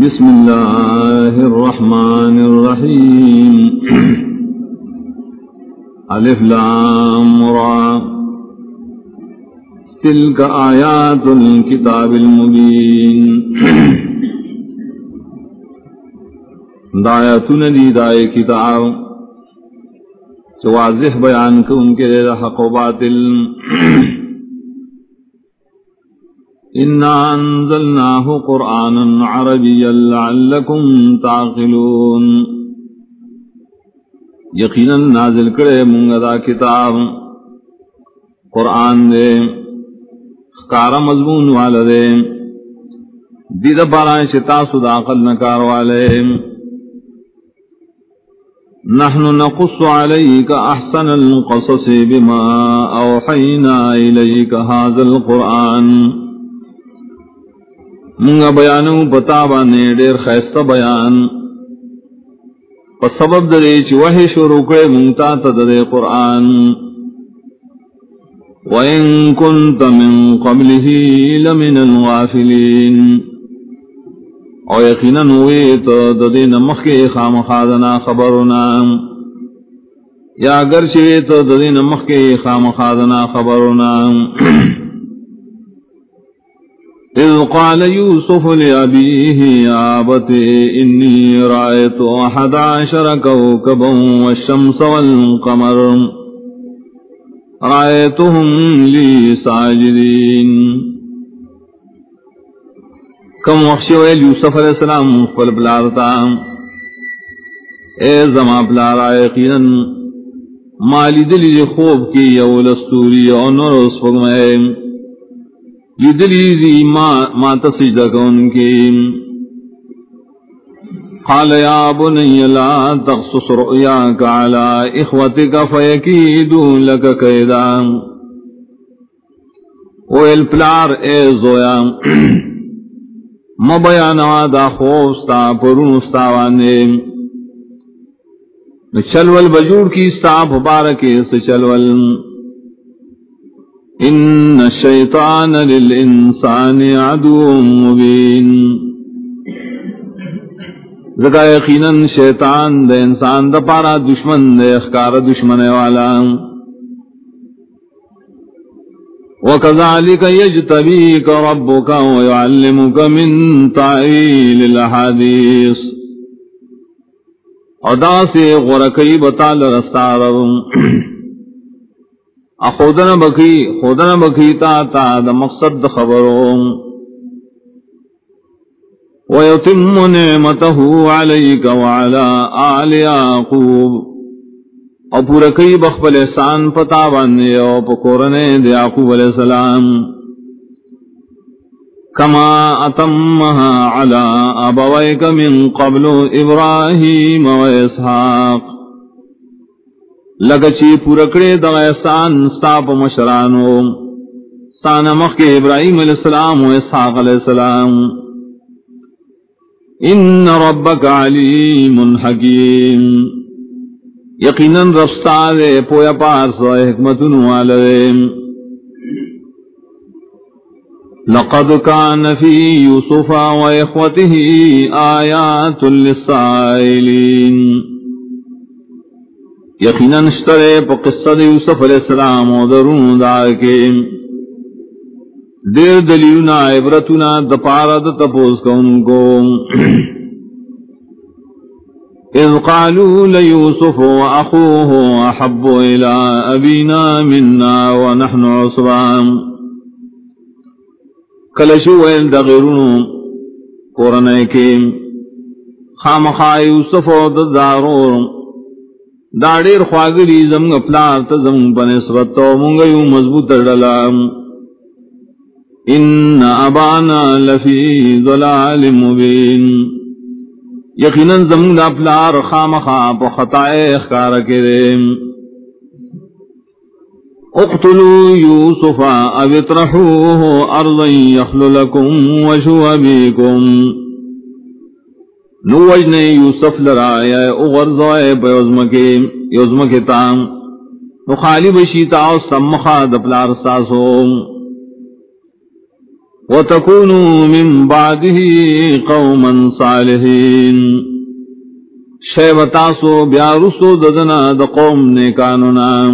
بسم الله الرحمن الرحيم ألف لام را تلك آيات الكتاب المبين دایتون دی دائے کتاب جو واضح بیان کو ان کے حق و إنا أنزلناه قرآنا عربيا لعلكم تعقلون یقینا نازل کرے منگا دا کتاب قرآن دے، خکارا مضمون والدے دید بارا شتا سدا قل نکار والے۔ نحن نقص عليك أحسن القصص بما أوحينا إليك هذا القرآن۔ منگا بیانو پتا بانے ڈیر خیستہ بیان. پا سبب دے چی وحی شروع کرے منگتا تا دے قرآن. وَإِن كُنْتَ مِن قَبْلِهِ لَمِنَ الْغَافِلِينَ. او یقینا ہوئے تو ددے نمخ خام خادنا خبرنا یا اگر چوے تو ددے نمخ خام خادنا خبرنا إذ قال يوسف لأبيه، يا أبت، إني رأيت أحد عشر كوكبا والشمس والقمر. رأيتهم لي ساجدين. كم وخشي ويل يوسف عليه السلام قبل بلارتا. اے زما بلارا، یقینا مالی دلی خوب کی یولستوری اور نور اس فگمائے. دلی دی ما, ما تسجد کون کی؟ قال یا بنی لا تقصص رؤیاک على اخوتک فیکیدو لک قیدا۔ ویل پلار اے زویا مبیانا دا خوستا پرونستا وانے۔ چلول بجوڑ کی ستا پبارکی اس چلول۔ ان الشیطان للانسان عدو مبین زکا یقینا شیطان دے انسان دا پارا دشمن دے، اخکار دشمن والا. وكذلك يجتبيك ربك ويعلمك من تعيل الحديث. ادا سے غرقی بطال رستارم اخودن بکی خودن بکی تا تا دا مقصد دا خبروں ويتم نعمته عليك وعلى آل يعقوب او پورا کئی بخبل احسان پتا باندے او پکورنے دے یعقوب علیہ السلام. کما اتمها على ابويك من قبل ابراهيم واسحاق لگچی پورکڑے دا احسان ستاپ مشرانو. ستانا مخ کے ابراہیم علیہ السلام و اسحاق علیہ السلام. ان ربک علیم حکیم. یقینا رفستا دے پویا پارس و حکمتن والدے لقد كان في يوسف وإخوته آيات للسائلين یقینا نشترے پا قصہ دے یوسف علیہ السلام و درون دار کے۔ دیر دلیونا عبرتنا دپارا دا تپوز کا کو۔ اذ قالوا لیوسف و اخوه احب الى ابینا مننا و نحن عصبان کلشو ویل دا غیرون قرنے کے۔ خامخا یوسف و دا دارون داڑیر خواگلی زم اپلار تزم پنسبت تو منگیو مضبوط ڈلا ان ابانا لفی ضلال مبین. یقینا زم دا اپلار خام خواب خطائے اخکار کرے اقتلوا یوسفا او اطرحوه ارضا یخل لکم وشو نو وجنے یوسف لرایا اغرزوائے پہ عظمکے یوزمکے تام۔ نو خالی بشیتا او سمخا دپلار ساسو۔ وتكونوا من بعده قوما صالحين۔ شیو تاسو بیا ددنا د قوم نیکانونا۔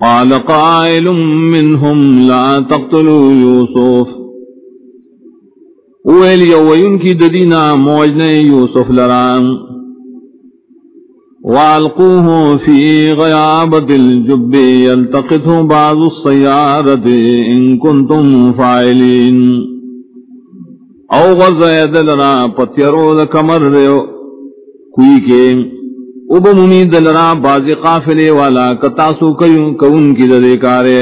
قال قائل منهم لا تقتلوا يوسف ویل یو وین کی ددینا موجنے یوسف لرام والقوه في غيابة الجب يلتقطه بعض السيارة إن كنتم فاعلين او غزا لرا پتیرو دا کمر دیو کوئی کے. اب ممید لرا بازی قافلے والا کتاسو کیوں کون کی دے کارے